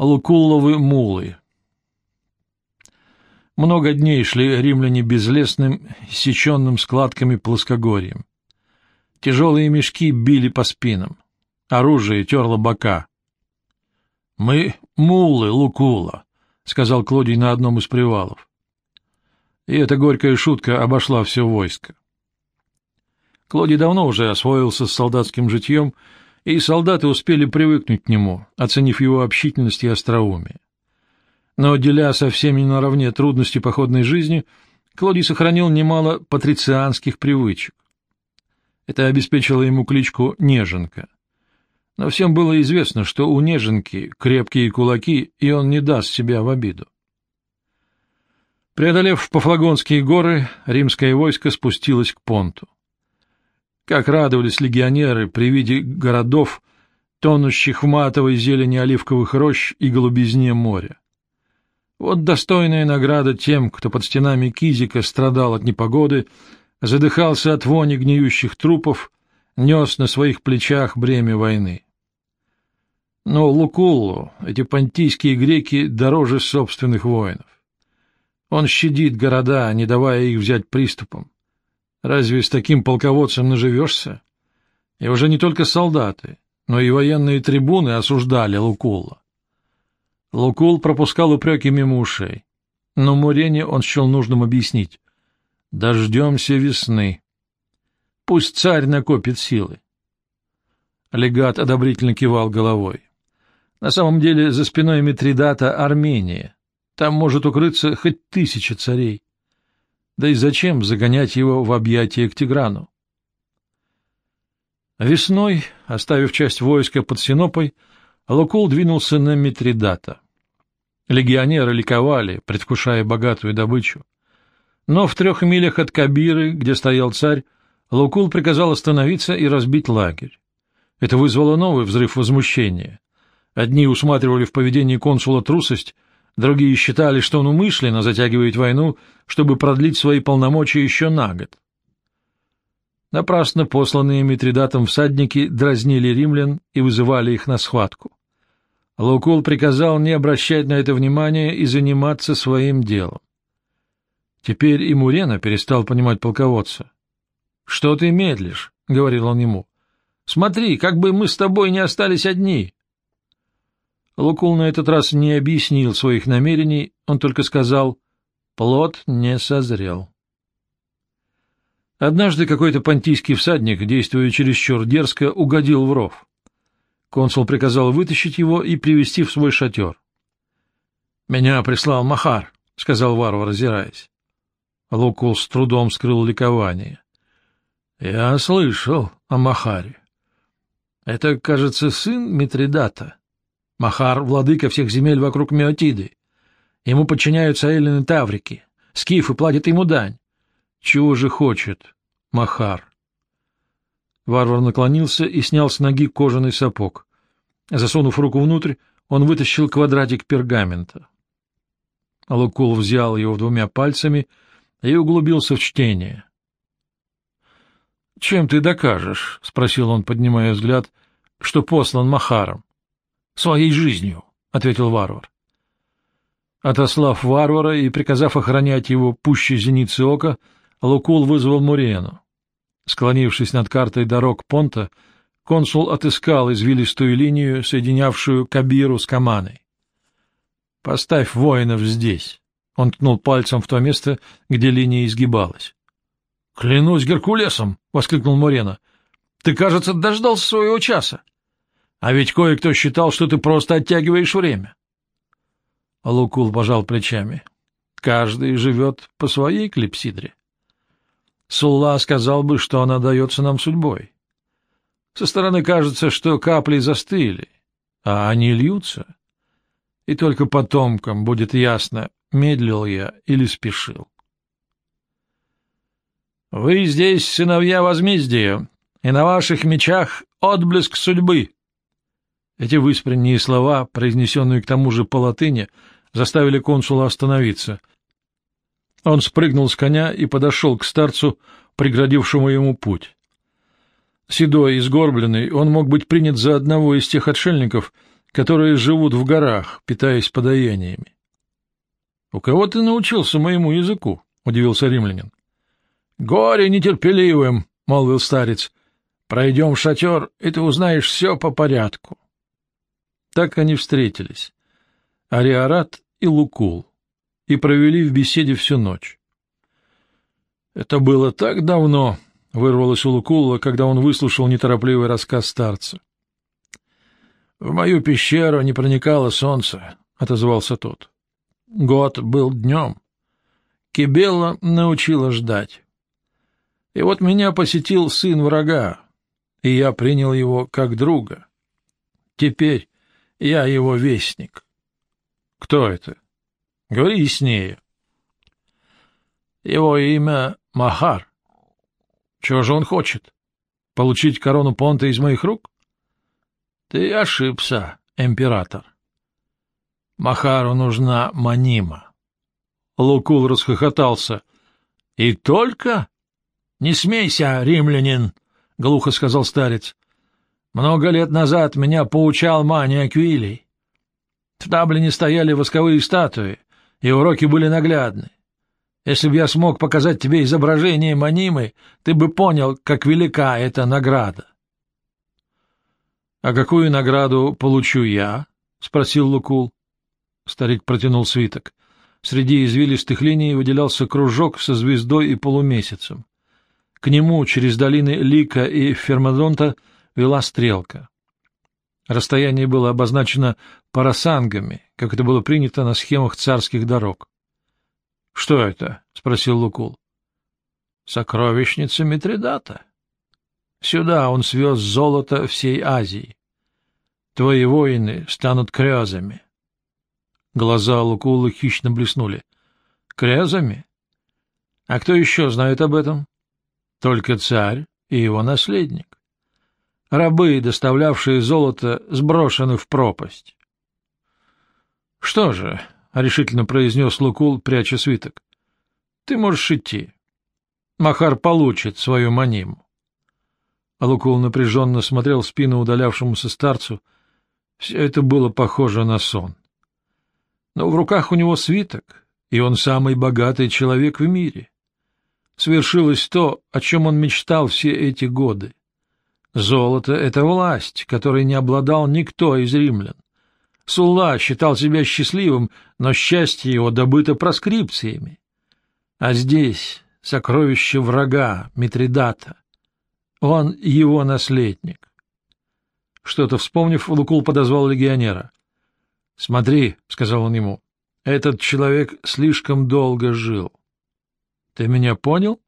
Лукулловы мулы Много дней шли римляне безлесным, сеченным складками плоскогорьем. Тяжелые мешки били по спинам. Оружие терло бока. — Мы мулы, Лукула, — сказал Клодий на одном из привалов. И эта горькая шутка обошла все войско. Клодий давно уже освоился с солдатским житьем, и солдаты успели привыкнуть к нему, оценив его общительность и остроумие. Но, деля со всеми наравне трудности походной жизни, Клодий сохранил немало патрицианских привычек. Это обеспечило ему кличку «Неженка». Но всем было известно, что у Неженки крепкие кулаки, и он не даст себя в обиду. Преодолев Пафлагонские горы, римское войско спустилось к понту. Как радовались легионеры при виде городов, тонущих в матовой зелени оливковых рощ и голубизне моря. Вот достойная награда тем, кто под стенами Кизика страдал от непогоды, задыхался от вони гниющих трупов, нес на своих плечах бремя войны. Но Лукуллу эти понтийские греки дороже собственных воинов. Он щадит города, не давая их взять приступом. Разве с таким полководцем наживешься? И уже не только солдаты, но и военные трибуны осуждали Лукула. Лукул пропускал упреки мимо ушей, но Мурене он счел нужным объяснить. «Дождемся весны. Пусть царь накопит силы». Легат одобрительно кивал головой. На самом деле за спиной Митридата Армения. Там может укрыться хоть тысяча царей. Да и зачем загонять его в объятия к Тиграну? Весной, оставив часть войска под Синопой, Лукул двинулся на Митридата. Легионеры ликовали, предвкушая богатую добычу. Но в трех милях от Кабиры, где стоял царь, Лукул приказал остановиться и разбить лагерь. Это вызвало новый взрыв возмущения. Одни усматривали в поведении консула трусость, Другие считали, что он умышленно затягивает войну, чтобы продлить свои полномочия еще на год. Напрасно посланные Митридатом всадники дразнили римлян и вызывали их на схватку. Лукул приказал не обращать на это внимания и заниматься своим делом. Теперь и Мурена перестал понимать полководца. — Что ты медлишь? — говорил он ему. — Смотри, как бы мы с тобой не остались одни. Лукул на этот раз не объяснил своих намерений, он только сказал «плод не созрел». Однажды какой-то понтийский всадник, действуя чересчур дерзко, угодил в ров. Консул приказал вытащить его и привести в свой шатер. — Меня прислал Махар, — сказал варвар, озираясь. Лукул с трудом скрыл ликование. — Я слышал о Махаре. Это, кажется, сын Митридата. Махар — владыка всех земель вокруг Меотиды. Ему подчиняются эллины Таврики. Скифы платят ему дань. Чего же хочет Махар? Варвар наклонился и снял с ноги кожаный сапог. Засунув руку внутрь, он вытащил квадратик пергамента. Лукул взял его двумя пальцами и углубился в чтение. — Чем ты докажешь? — спросил он, поднимая взгляд, — что послан Махаром своей жизнью, — ответил варвар. Отослав варвара и приказав охранять его пуще зеницы ока, Лукул вызвал Мурену. Склонившись над картой дорог Понта, консул отыскал извилистую линию, соединявшую Кабиру с Каманой. — Поставь воинов здесь. Он ткнул пальцем в то место, где линия изгибалась. — Клянусь Геркулесом! — воскликнул Мурена. — Ты, кажется, дождался своего часа. А ведь кое-кто считал, что ты просто оттягиваешь время. Лукул пожал плечами. Каждый живет по своей клипсидре. Сулла сказал бы, что она дается нам судьбой. Со стороны кажется, что капли застыли, а они льются. И только потомкам будет ясно, медлил я или спешил. Вы здесь сыновья возмездия, и на ваших мечах отблеск судьбы, эти выспренние слова, произнесенные к тому же по латыни, заставили консула остановиться. Он спрыгнул с коня и подошел к старцу, преградившему ему путь. Седой и сгорбленный, он мог быть принят за одного из тех отшельников, которые живут в горах, питаясь подаяниями. — У кого ты научился моему языку? — удивился римлянин. — Горе нетерпеливым, — молвил старец. — Пройдем в шатер, и ты узнаешь все по порядку. Так они встретились, Ариарат и Лукул, и провели в беседе всю ночь. — Это было так давно, — вырвалось у Лукула, когда он выслушал неторопливый рассказ старца. — В мою пещеру не проникало солнце, — отозвался тот. Год был днем. Кибела научила ждать. И вот меня посетил сын врага, и я принял его как друга. Теперь я его вестник. Кто это? Говори яснее. Его имя Махар. Чего же он хочет? Получить корону Понта из моих рук? Ты ошибся, император. Махару нужна Манима. Лукул расхохотался. — И только? — Не смейся, римлянин, — глухо сказал старец. — Много лет назад меня поучал Мани Аквилий. В Таблине стояли восковые статуи, и уроки были наглядны. Если бы я смог показать тебе изображение Манимы, ты бы понял, как велика эта награда. — А какую награду получу я? — спросил Лукул. Старик протянул свиток. Среди извилистых линий выделялся кружок со звездой и полумесяцем. К нему через долины Лика и Фермадонта вела стрелка. Расстояние было обозначено парасангами, как это было принято на схемах царских дорог. — Что это? — спросил Лукул. — Сокровищница Митридата. Сюда он свез золото всей Азии. Твои воины станут крезами. — Глаза Лукула хищно блеснули. — Крязами? А кто еще знает об этом? — Только царь и его наследник. Рабы, доставлявшие золото, сброшены в пропасть. — Что же, — решительно произнес Лукул, пряча свиток, — ты можешь идти. Махар получит свою маниму. Лукул напряженно смотрел в спину удалявшемуся старцу. Все это было похоже на сон но в руках у него свиток, и он самый богатый человек в мире. Свершилось то, о чем он мечтал все эти годы. Золото — это власть, которой не обладал никто из римлян. Сулла считал себя счастливым, но счастье его добыто проскрипциями. А здесь сокровище врага, Митридата. Он его наследник. Что-то вспомнив, Лукул подозвал легионера. — Смотри, — сказал он ему, — этот человек слишком долго жил. — Ты меня понял?